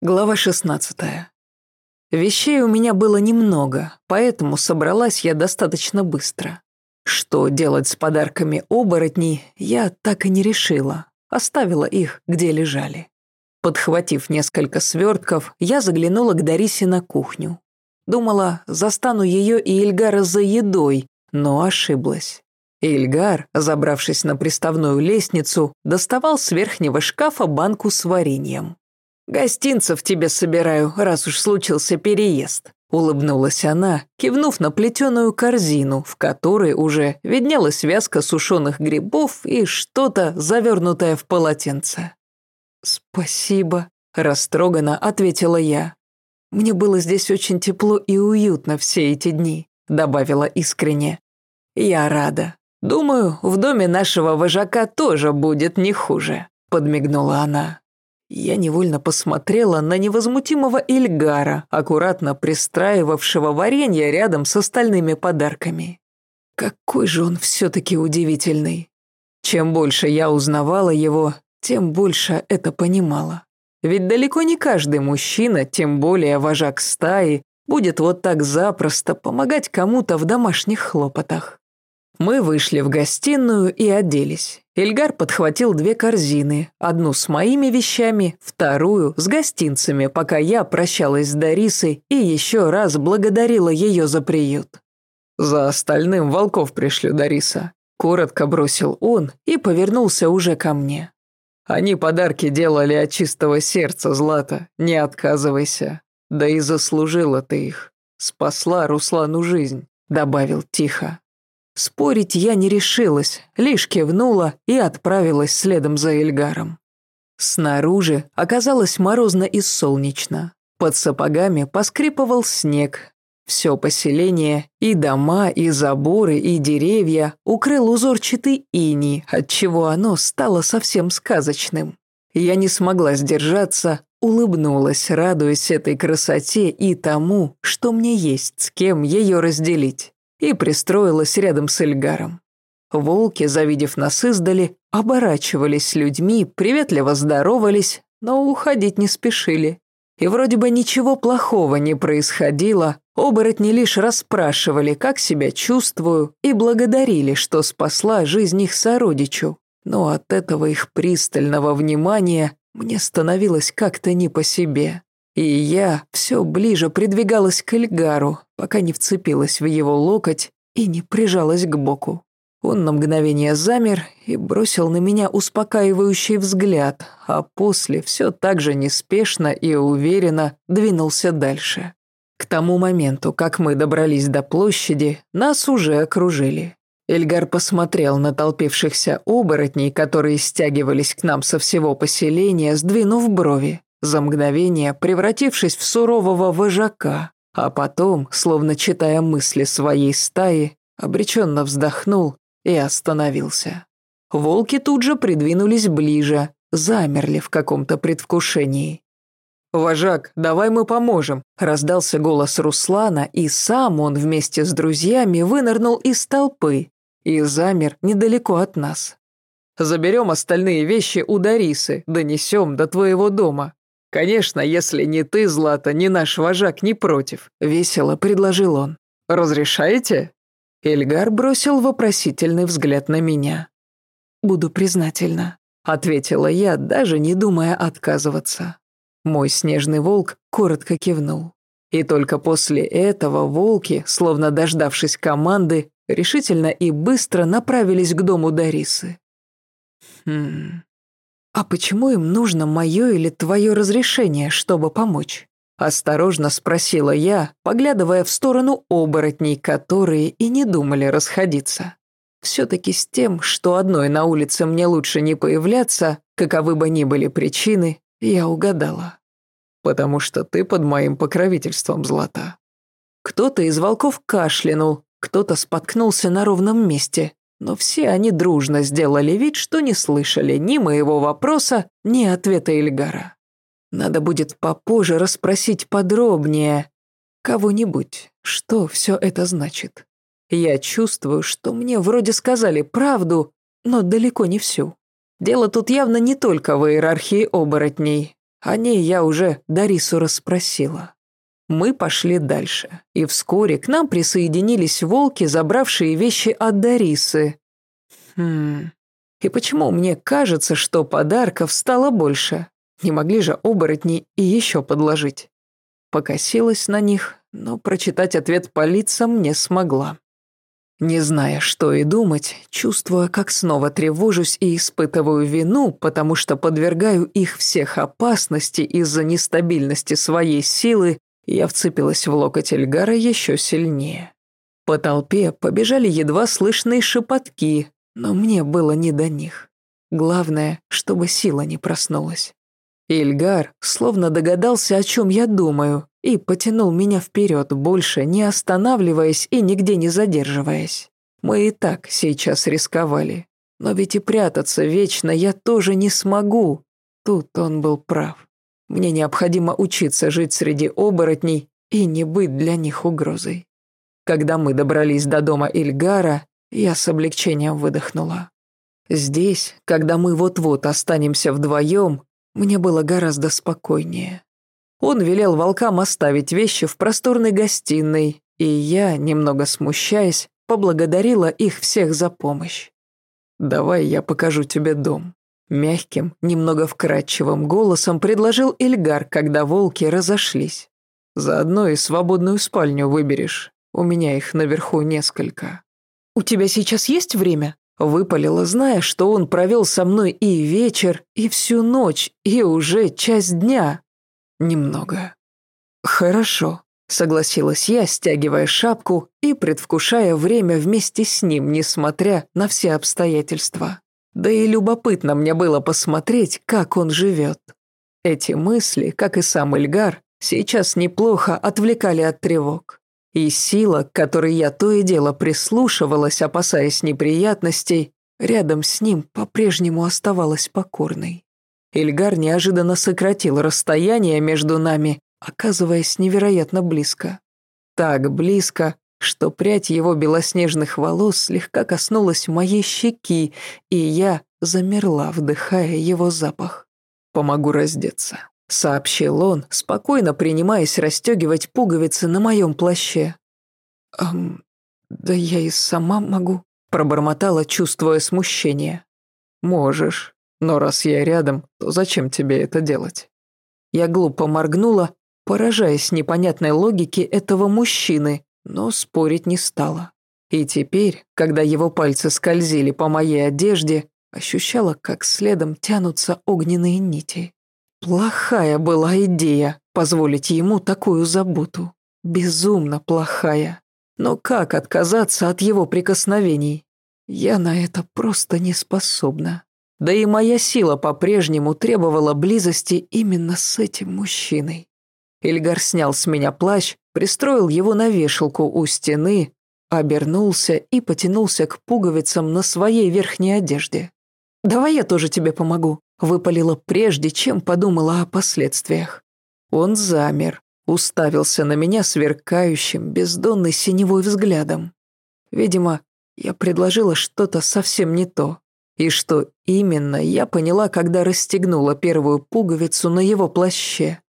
Глава 16. Вещей у меня было немного, поэтому собралась я достаточно быстро. Что делать с подарками оборотней, я так и не решила. Оставила их, где лежали. Подхватив несколько свертков, я заглянула к Дарисе на кухню. Думала, застану ее и Ильгара за едой, но ошиблась. Ильгар, забравшись на приставную лестницу, доставал с верхнего шкафа банку с вареньем. «Гостинцев тебе собираю, раз уж случился переезд», — улыбнулась она, кивнув на плетеную корзину, в которой уже виднелась связка сушеных грибов и что-то, завернутое в полотенце. «Спасибо», — растроганно ответила я. «Мне было здесь очень тепло и уютно все эти дни», — добавила искренне. «Я рада. Думаю, в доме нашего вожака тоже будет не хуже», — подмигнула она. Я невольно посмотрела на невозмутимого Эльгара, аккуратно пристраивавшего варенье рядом с остальными подарками. Какой же он все-таки удивительный. Чем больше я узнавала его, тем больше это понимала. Ведь далеко не каждый мужчина, тем более вожак стаи, будет вот так запросто помогать кому-то в домашних хлопотах. Мы вышли в гостиную и оделись. Эльгар подхватил две корзины, одну с моими вещами, вторую с гостинцами, пока я прощалась с Дарисой и еще раз благодарила ее за приют. «За остальным волков пришлю, Дариса», – коротко бросил он и повернулся уже ко мне. «Они подарки делали от чистого сердца, Злата, не отказывайся. Да и заслужила ты их. Спасла Руслану жизнь», – добавил тихо. Спорить я не решилась, лишь кивнула и отправилась следом за Эльгаром. Снаружи оказалось морозно и солнечно. Под сапогами поскрипывал снег. Все поселение, и дома, и заборы, и деревья укрыл узорчатый иней, отчего оно стало совсем сказочным. Я не смогла сдержаться, улыбнулась, радуясь этой красоте и тому, что мне есть с кем ее разделить и пристроилась рядом с Эльгаром. Волки, завидев нас издали, оборачивались людьми, приветливо здоровались, но уходить не спешили. И вроде бы ничего плохого не происходило, оборотни лишь расспрашивали, как себя чувствую, и благодарили, что спасла жизнь их сородичу. Но от этого их пристального внимания мне становилось как-то не по себе. И я все ближе придвигалась к Эльгару, пока не вцепилась в его локоть и не прижалась к боку. Он на мгновение замер и бросил на меня успокаивающий взгляд, а после все так же неспешно и уверенно двинулся дальше. К тому моменту, как мы добрались до площади, нас уже окружили. Эльгар посмотрел на толпившихся оборотней, которые стягивались к нам со всего поселения, сдвинув брови за мгновение превратившись в сурового вожака, а потом, словно читая мысли своей стаи, обреченно вздохнул и остановился. Волки тут же придвинулись ближе, замерли в каком-то предвкушении. «Вожак, давай мы поможем», – раздался голос Руслана, и сам он вместе с друзьями вынырнул из толпы и замер недалеко от нас. «Заберем остальные вещи у Дарисы, донесем до твоего дома. «Конечно, если не ты, Злата, ни наш вожак не против», — весело предложил он. «Разрешаете?» Эльгар бросил вопросительный взгляд на меня. «Буду признательна», — ответила я, даже не думая отказываться. Мой снежный волк коротко кивнул. И только после этого волки, словно дождавшись команды, решительно и быстро направились к дому Дарисы. Хм, «А почему им нужно мое или твое разрешение, чтобы помочь?» Осторожно спросила я, поглядывая в сторону оборотней, которые и не думали расходиться. Все-таки с тем, что одной на улице мне лучше не появляться, каковы бы ни были причины, я угадала. «Потому что ты под моим покровительством, Злата». Кто-то из волков кашлянул, кто-то споткнулся на ровном месте, но все они дружно сделали вид, что не слышали ни моего вопроса, ни ответа Эльгара. Надо будет попозже расспросить подробнее кого-нибудь, что все это значит. Я чувствую, что мне вроде сказали правду, но далеко не всю. Дело тут явно не только в иерархии оборотней. О ней я уже Дарису расспросила. Мы пошли дальше, и вскоре к нам присоединились волки, забравшие вещи от Дарисы. Хм... И почему мне кажется, что подарков стало больше? Не могли же оборотни и еще подложить? Покосилась на них, но прочитать ответ по лицам не смогла. Не зная, что и думать, чувствуя, как снова тревожусь и испытываю вину, потому что подвергаю их всех опасности из-за нестабильности своей силы, я вцепилась в локоть Эльгара еще сильнее. По толпе побежали едва слышные шепотки, но мне было не до них. Главное, чтобы сила не проснулась. Ильгар словно догадался, о чем я думаю, и потянул меня вперед, больше не останавливаясь и нигде не задерживаясь. Мы и так сейчас рисковали. Но ведь и прятаться вечно я тоже не смогу. Тут он был прав. Мне необходимо учиться жить среди оборотней и не быть для них угрозой. Когда мы добрались до дома Ильгара, я с облегчением выдохнула. Здесь, когда мы вот-вот останемся вдвоем, мне было гораздо спокойнее. Он велел волкам оставить вещи в просторной гостиной, и я, немного смущаясь, поблагодарила их всех за помощь. «Давай я покажу тебе дом», — мягким, немного вкрадчивым голосом предложил Эльгар, когда волки разошлись. «Заодно и свободную спальню выберешь, у меня их наверху несколько». «У тебя сейчас есть время?» Выпалила, зная, что он провел со мной и вечер, и всю ночь, и уже часть дня. Немного. Хорошо, согласилась я, стягивая шапку и предвкушая время вместе с ним, несмотря на все обстоятельства. Да и любопытно мне было посмотреть, как он живет. Эти мысли, как и сам Эльгар, сейчас неплохо отвлекали от тревог. И сила, к которой я то и дело прислушивалась, опасаясь неприятностей, рядом с ним по-прежнему оставалась покорной. Ильгар неожиданно сократил расстояние между нами, оказываясь невероятно близко. Так близко, что прядь его белоснежных волос слегка коснулась моей щеки, и я замерла, вдыхая его запах. «Помогу раздеться», сообщил он, спокойно принимаясь расстегивать пуговицы на моем плаще. «Эм, да я и сама могу», пробормотала, чувствуя смущение. «Можешь, но раз я рядом, то зачем тебе это делать?» Я глупо моргнула, поражаясь непонятной логике этого мужчины, но спорить не стала. И теперь, когда его пальцы скользили по моей одежде, ощущала, как следом тянутся огненные нити. Плохая была идея позволить ему такую заботу. Безумно плохая. Но как отказаться от его прикосновений? Я на это просто не способна. Да и моя сила по-прежнему требовала близости именно с этим мужчиной. Ильгар снял с меня плащ, пристроил его на вешалку у стены, обернулся и потянулся к пуговицам на своей верхней одежде. «Давай я тоже тебе помогу», выпалила прежде, чем подумала о последствиях. Он замер, уставился на меня сверкающим, бездонной синевой взглядом. Видимо, я предложила что-то совсем не то. И что именно, я поняла, когда расстегнула первую пуговицу на его плаще.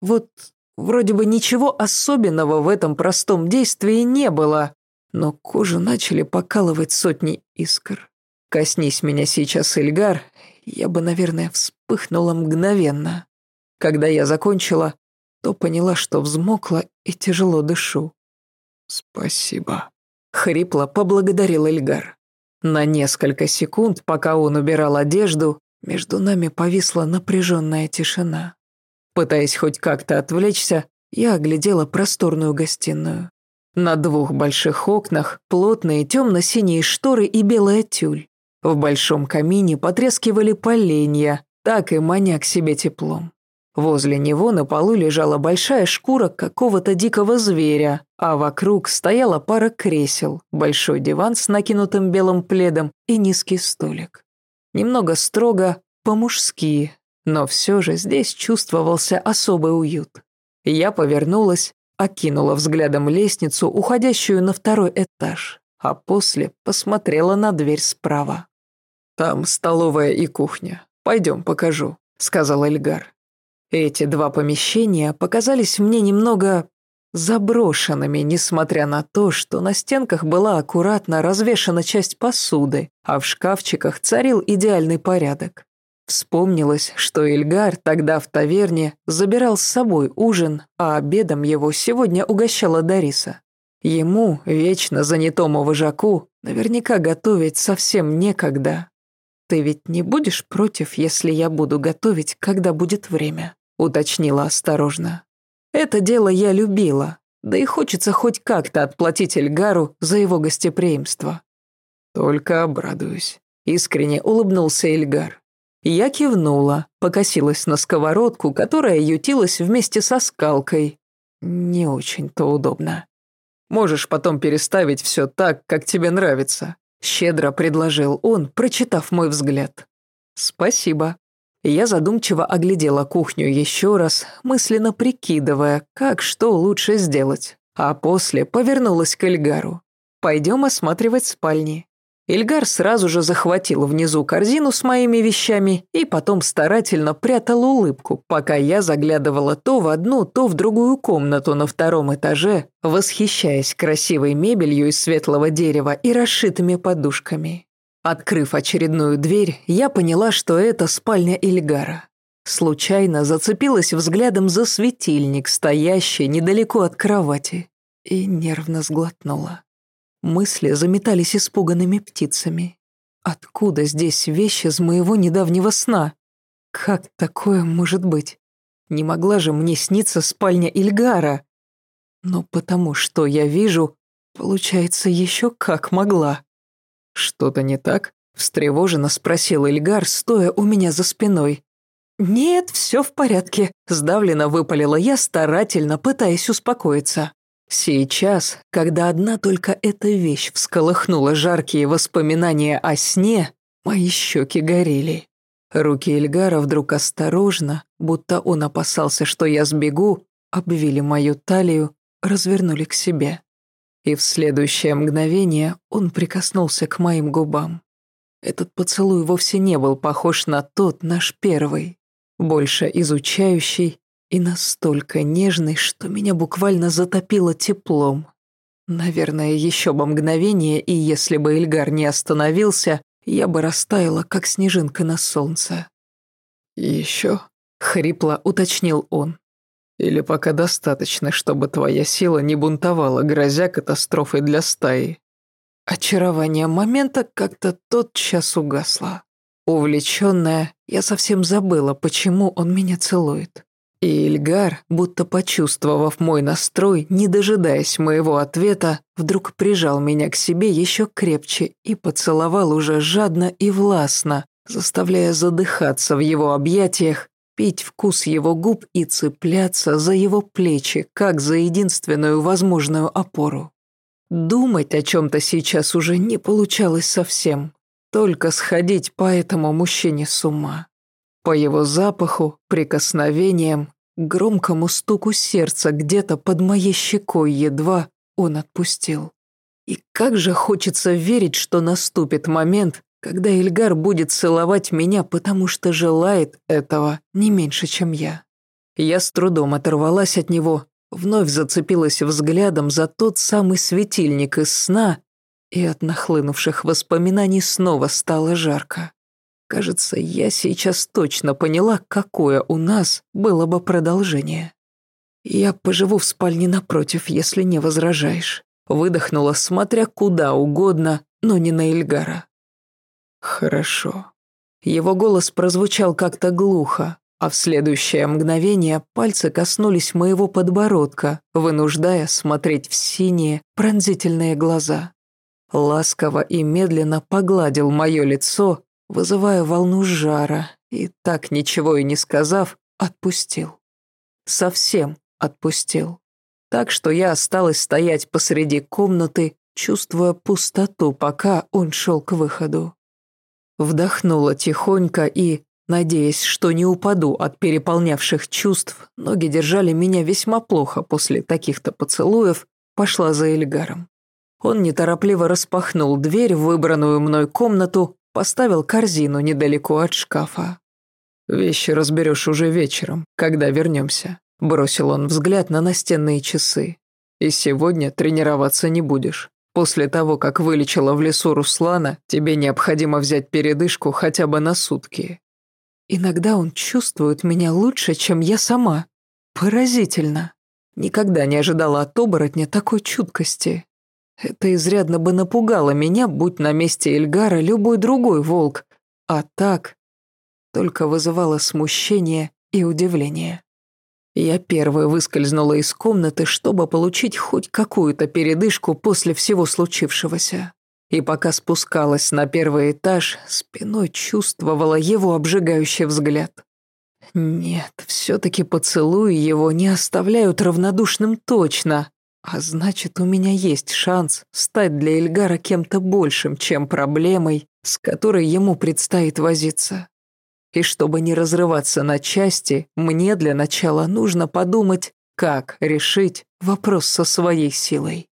Вот вроде бы ничего особенного в этом простом действии не было, но кожу начали покалывать сотни искр. Коснись меня сейчас, Эльгар, я бы, наверное, вспыхнула мгновенно. Когда я закончила, то поняла, что взмокла и тяжело дышу. «Спасибо», — хрипло поблагодарил Эльгар. На несколько секунд, пока он убирал одежду, между нами повисла напряженная тишина. Пытаясь хоть как-то отвлечься, я оглядела просторную гостиную. На двух больших окнах плотные темно-синие шторы и белая тюль. В большом камине потрескивали поленья, так и маня к себе теплом. Возле него на полу лежала большая шкура какого-то дикого зверя, а вокруг стояла пара кресел, большой диван с накинутым белым пледом и низкий столик. Немного строго, по-мужски, но все же здесь чувствовался особый уют. Я повернулась, окинула взглядом лестницу, уходящую на второй этаж, а после посмотрела на дверь справа. «Там столовая и кухня. Пойдем, покажу», — сказал Эльгар. Эти два помещения показались мне немного заброшенными, несмотря на то, что на стенках была аккуратно развешана часть посуды, а в шкафчиках царил идеальный порядок. Вспомнилось, что Ильгар тогда в таверне забирал с собой ужин, а обедом его сегодня угощала Дариса. Ему, вечно занятому вожаку, наверняка готовить совсем некогда. «Ты ведь не будешь против, если я буду готовить, когда будет время?» — уточнила осторожно. Это дело я любила, да и хочется хоть как-то отплатить Эльгару за его гостеприимство. Только обрадуюсь. Искренне улыбнулся Эльгар. Я кивнула, покосилась на сковородку, которая ютилась вместе со скалкой. Не очень-то удобно. Можешь потом переставить все так, как тебе нравится», — щедро предложил он, прочитав мой взгляд. «Спасибо». Я задумчиво оглядела кухню еще раз, мысленно прикидывая, как что лучше сделать, а после повернулась к Эльгару. «Пойдем осматривать спальни. Ильгар сразу же захватил внизу корзину с моими вещами и потом старательно прятал улыбку, пока я заглядывала то в одну, то в другую комнату на втором этаже, восхищаясь красивой мебелью из светлого дерева и расшитыми подушками. Открыв очередную дверь, я поняла, что это спальня Ильгара. Случайно зацепилась взглядом за светильник, стоящий недалеко от кровати, и нервно сглотнула. Мысли заметались испуганными птицами. Откуда здесь вещи из моего недавнего сна? Как такое может быть? Не могла же мне сниться спальня Ильгара. Но потому что я вижу, получается, еще как могла. Что-то не так? Встревоженно спросил Ильгар, стоя у меня за спиной. «Нет, все в порядке», – сдавленно выпалила я, старательно пытаясь успокоиться. Сейчас, когда одна только эта вещь всколыхнула жаркие воспоминания о сне, мои щеки горели. Руки Эльгара вдруг осторожно, будто он опасался, что я сбегу, обвили мою талию, развернули к себе. И в следующее мгновение он прикоснулся к моим губам. Этот поцелуй вовсе не был похож на тот наш первый, больше изучающий и настолько нежный, что меня буквально затопило теплом. Наверное, еще бы мгновение, и если бы Эльгар не остановился, я бы растаяла, как снежинка на солнце. «Еще?» — хрипло уточнил он. «Или пока достаточно, чтобы твоя сила не бунтовала, грозя катастрофой для стаи?» Очарование момента как-то тотчас угасло. Увлеченная, я совсем забыла, почему он меня целует. И Ильгар, будто почувствовав мой настрой, не дожидаясь моего ответа, вдруг прижал меня к себе еще крепче и поцеловал уже жадно и властно, заставляя задыхаться в его объятиях, пить вкус его губ и цепляться за его плечи, как за единственную возможную опору. Думать о чем-то сейчас уже не получалось совсем, только сходить по этому мужчине с ума. По его запаху, прикосновениям, громкому стуку сердца где-то под моей щекой едва он отпустил. И как же хочется верить, что наступит момент, когда Эльгар будет целовать меня, потому что желает этого не меньше, чем я. Я с трудом оторвалась от него, вновь зацепилась взглядом за тот самый светильник из сна, и от нахлынувших воспоминаний снова стало жарко. Кажется, я сейчас точно поняла, какое у нас было бы продолжение. Я поживу в спальне напротив, если не возражаешь. Выдохнула, смотря куда угодно, но не на Эльгара. Хорошо. Его голос прозвучал как-то глухо, а в следующее мгновение пальцы коснулись моего подбородка, вынуждая смотреть в синие, пронзительные глаза. Ласково и медленно погладил мое лицо, вызывая волну жара, и так ничего и не сказав, отпустил. Совсем отпустил. Так что я осталась стоять посреди комнаты, чувствуя пустоту, пока он шел к выходу. Вдохнула тихонько и, надеясь, что не упаду от переполнявших чувств, ноги держали меня весьма плохо после таких-то поцелуев, пошла за Эльгаром. Он неторопливо распахнул дверь в выбранную мной комнату, Поставил корзину недалеко от шкафа. «Вещи разберешь уже вечером, когда вернемся», — бросил он взгляд на настенные часы. «И сегодня тренироваться не будешь. После того, как вылечила в лесу Руслана, тебе необходимо взять передышку хотя бы на сутки». Иногда он чувствует меня лучше, чем я сама. Поразительно. Никогда не ожидала от оборотня такой чуткости. Это изрядно бы напугало меня, будь на месте Эльгара любой другой волк. А так только вызывало смущение и удивление. Я первой выскользнула из комнаты, чтобы получить хоть какую-то передышку после всего случившегося. И пока спускалась на первый этаж, спиной чувствовала его обжигающий взгляд. Нет, все-таки поцелуи его не оставляют равнодушным точно. А значит, у меня есть шанс стать для Эльгара кем-то большим, чем проблемой, с которой ему предстоит возиться. И чтобы не разрываться на части, мне для начала нужно подумать, как решить вопрос со своей силой.